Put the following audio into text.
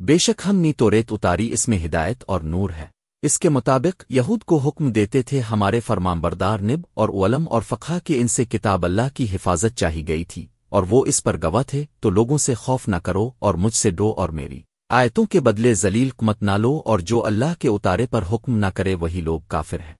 بے شک ہم نی تو ریت اتاری اس میں ہدایت اور نور ہے۔ اس کے مطابق یہود کو حکم دیتے تھے ہمارے فرمان بردار نب اور علم اور فقہ کے ان سے کتاب اللہ کی حفاظت چاہی گئی تھی، اور وہ اس پر گواہ تھے تو لوگوں سے خوف نہ کرو اور مجھ سے ڈو اور میری۔ آیتوں کے بدلے ذلیل مت نہ لو اور جو اللہ کے اتارے پر حکم نہ کرے وہی لوگ کافر ہیں۔